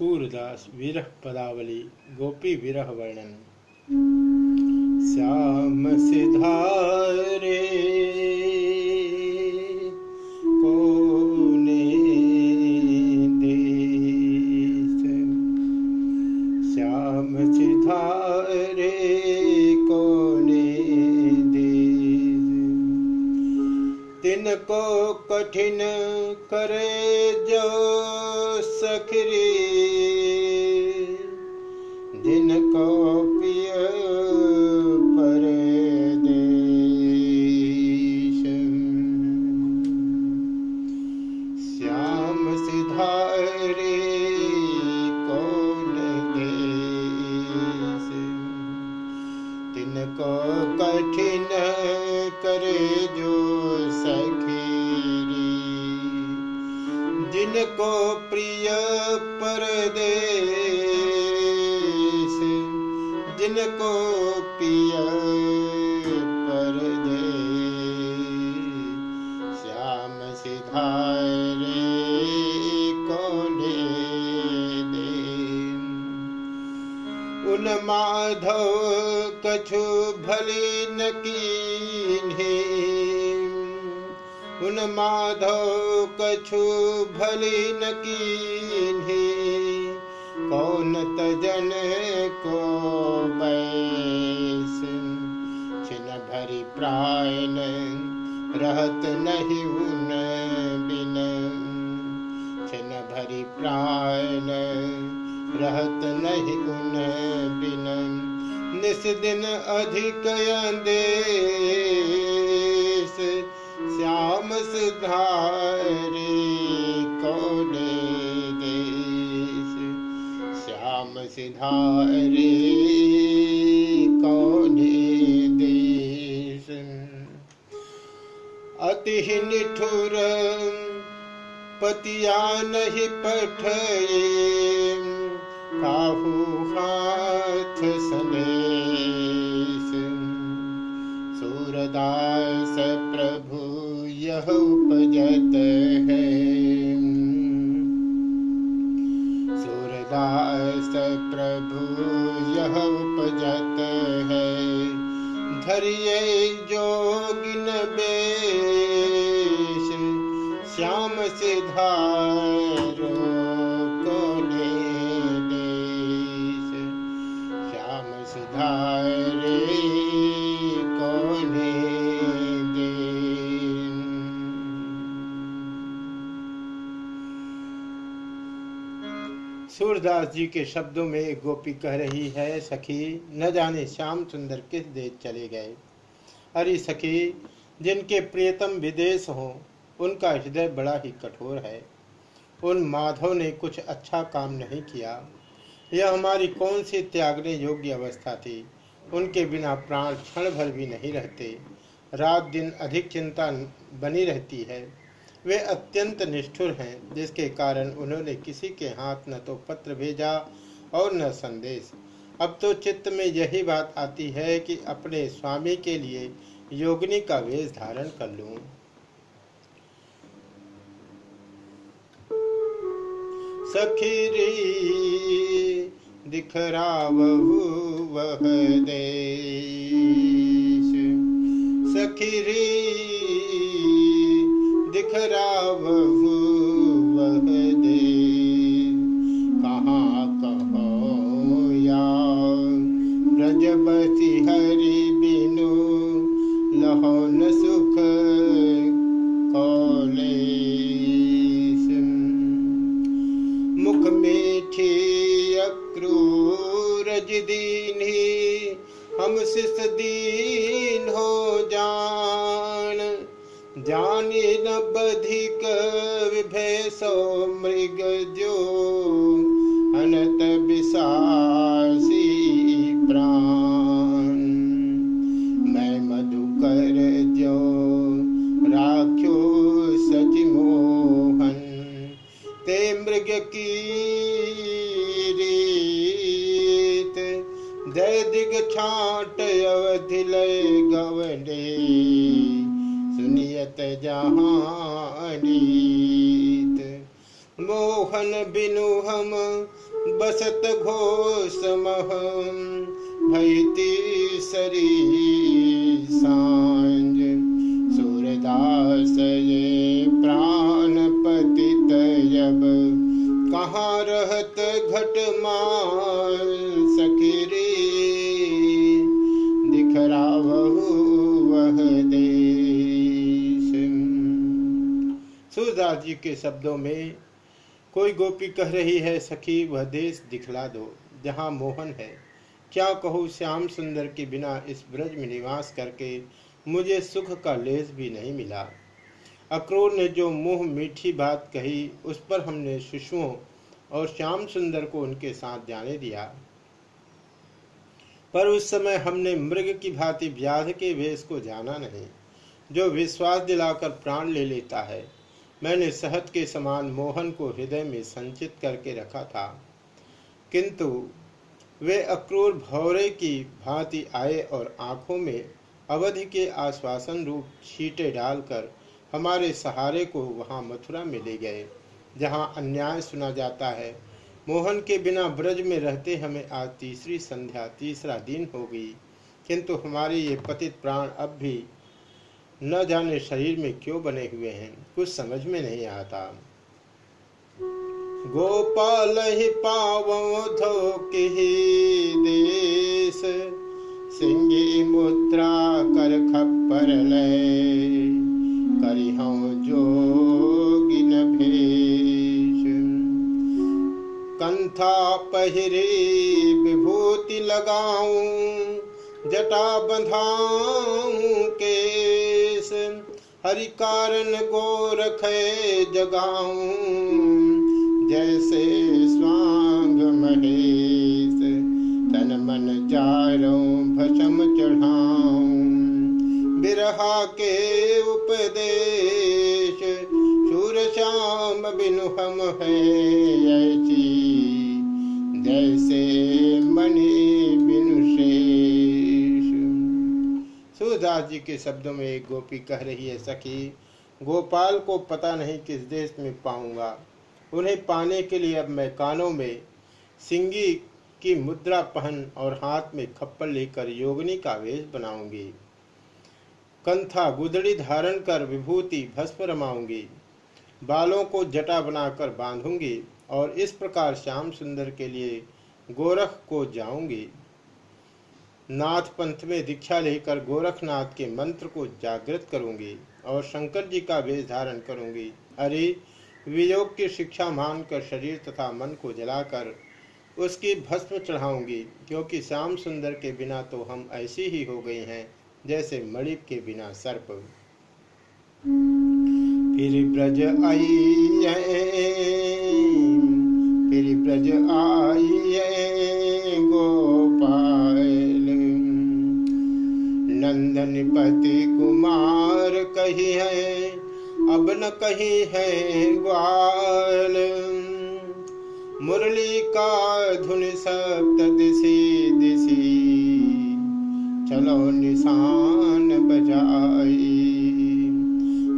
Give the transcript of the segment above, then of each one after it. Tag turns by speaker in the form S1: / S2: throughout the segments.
S1: सूरदास विरह पदावली गोपी विरह वर्णन श्याम सिधारे तिनको कठिन करे जो सखरी। जिनको पिय प्रिय परदेश जिनको पिय परदेश श्याम सिधारे कोने दे। उन माधव कछु भली न कीन्हे उन माधव कछु भली न कीन्हे। कौन तजन को बैस? भरी प्रायन रहत नहीं उन बिन। छिन भरी प्रायन रहत नहीं उन बिन। निस दिन अधिक अंदेश श्याम सिधारे कौने देश? श्याम सिधारे कौने देश? अति निठुर, पतिया नहीं पठये काहू हाथ सनेश सूरदास यह उपजत है। सूरदास प्रभु यह उपजत है। धरिए जोगिन बेश श्याम सिधारो सूरदास जी के शब्दों में एक गोपी कह रही है, सखी, न जाने श्याम सुंदर किस देश चले गए। अरे सखी, जिनके प्रियतम विदेश हों, उनका हृदय बड़ा ही कठोर है। उन माधव ने कुछ अच्छा काम नहीं किया। यह हमारी कौन सी त्यागने योग्य अवस्था थी? उनके बिना प्राण क्षण भर भी नहीं रहते। रात दिन अधिक चिंता बनी रहती है। वे अत्यंत निष्ठुर हैं, जिसके कारण उन्होंने किसी के हाथ न तो पत्र भेजा और न संदेश। अब तो चित्त में यही बात आती है कि अपने स्वामी के लिए योगिनी का वेश धारण कर लूँ। सखीरी दिखरावहु वह देश। सखीरी दिखरावहु वह देश कहाँ, कहो, या। ब्रजबसी हरि बिनु लहो न सुख कौलेश। मुख मीठी अक्रूर दीनी हम शिष दीन हो जान। जानी न बधिक मृग जो अनत विशासी मोहन बिनु हम, बसत घोष मह भैती सरी साँझ सूरदास ये प्राण पतित जब कहाँ रहत घट माल सखीरी? दिखरा वह देश। सूरदास जी के शब्दों में कोई गोपी कह रही है, सखी, वह देश दिखला दो, जहाँ मोहन है। क्या कहूँ श्याम सुंदर के बिना इस ब्रज में निवास करके मुझे सुख का लेस भी नहीं मिला। अक्रूर ने जो मुँह मीठी बात कही, उस पर हमने शिशुओं और श्याम सुंदर को उनके साथ जाने दिया। पर उस समय हमने मृग की भांति व्याध के वेश को जाना नहीं। जो विश्वास दिलाकर प्राण ले लेता है मैंने सहत के समान मोहन को हृदय में संचित करके रखा था। किंतु वे अक्रूर भौरे की भांति आए और आँखों में अवधि के आश्वासन रूप छीटे डालकर हमारे सहारे को वहाँ मथुरा में ले गए, जहाँ अन्याय सुना जाता है। मोहन के बिना ब्रज में रहते हमें आज तीसरी संध्या, तीसरा दिन हो गई, किंतु हमारे ये पतित प्राण अब भी न जाने शरीर में क्यों बने हुए हैं, कुछ समझ में नहीं आता। गोपाल ही पावो धोके देश, सिंगी मुद्रा कर खप्पर ले। करी हम जोगिन भेष। कंथा पहिरे विभूति लगाऊँ, जटा बंधाऊं केस हरि कारण गोरख जगाऊं। जैसे स्वांग महेश, तन मन चारों भसम चढ़ाऊं। बिरहा के उपदेश, सूर श्याम बिनु हम है ऐसी। जैसे सूरदास जी के शब्दों में एक गोपी कह रही है, सखी, गोपाल को पता नहीं किस देश में पाऊँगा। उन्हें पाने के लिए अब मैं कानों में सिंगी की मुद्रा पहन और हाथ में खप्पर लेकर योगनी का वेश बनाऊँगी। कंथा गुदड़ी धारण कर विभूति भस्म रमाऊँगी। बालों को जटा बनाकर बांधूँगी और इस प्रकार श्याम सुंदर के लिए गोरख को जाऊँगी। नाथ पंथ में दीक्षा लेकर गोरखनाथ के मंत्र को जागृत करूँगी और शंकर जी का वेश धारण करूँगी। अरे, वियोग की शिक्षा मानकर शरीर तथा मन को जलाकर उसकी भस्म चढ़ाऊँगी, क्योंकि श्याम सुंदर के बिना तो हम ऐसी ही हो गई हैं, जैसे मणिप के बिना सर्प। फिर ब्रज आई फिर ब्रज आई नंदन पति कुमार कही है, अब न कही है ग्वाल। मुरली का धुन सप्त दिशी दिशी, चलो निशान बजाई।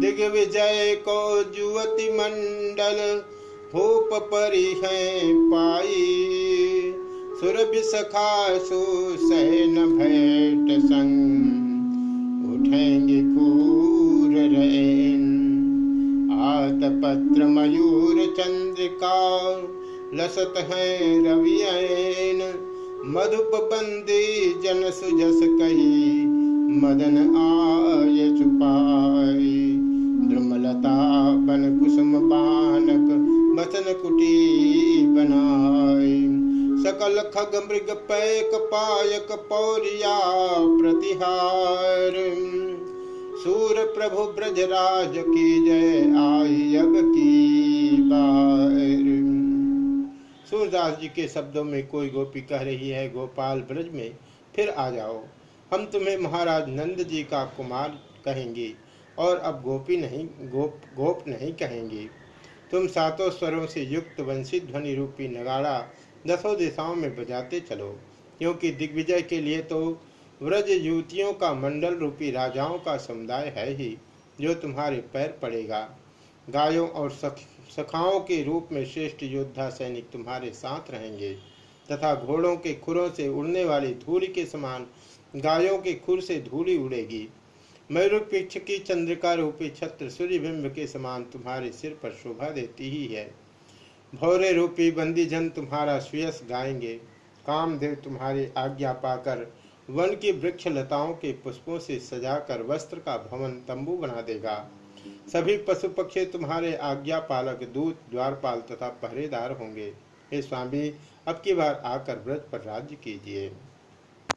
S1: दिग्विजय को जुवती मंडल भूप परी है पाई। सुरभ सखा सुसैन भेंट संग। उठेंगे खूर रैन। आत पत्र मयूर चंद्रिका, लसत है रवियन मधुप बंदी जन सुजस कही, मदन आय छुपाई। द्रुमलता बन कुसुम बानक बसन कुटी बनाई सकल खग मृग पैक पायक पौरिया प्रतिहार। सूर प्रभु ब्रजराज की जय आई अब की बार। सूरदास जी के शब्दों में कोई गोपी कह रही है, गोपाल ब्रज में, फिर आ जाओ। हम तुम्हें महाराज नंद जी का कुमार कहेंगे और अब गोपी नहीं, गोप गोप नहीं कहेंगे। तुम सातों स्वरों से युक्त वंशित ध्वनि रूपी नगाड़ा दसों दिशाओं में बजाते चलो, क्योंकि दिग्विजय के लिए तो व्रज युवतियों का मंडल रूपी राजाओं का समुदाय है ही, जो तुम्हारे पैर पड़ेगा। गायों और सखाओं के रूप में श्रेष्ठ योद्धा सैनिक तुम्हारे साथ रहेंगे, तथा घोड़ों के खुरों से उड़ने वाली धूल के समान गायों के खुर से धूली उड़ेगी। मयूरपीक्ष की चंद्रिका रूपी छत्र सूर्यबिंब के समान तुम्हारे सिर पर शोभा देती ही है। भौरे रूपी बंदीजन तुम्हारा सुयस गाएँगे। कामदेव तुम्हारी आज्ञा पाकर वन की वृक्ष लताओं के पुष्पों से सजाकर वस्त्र का भवन तंबू बना देगा। सभी पशु पक्षी तुम्हारे आज्ञा पालक दूत, द्वारपाल तथा पहरेदार होंगे। हे स्वामी, अब की बार आकर व्रत पर राज्य कीजिए।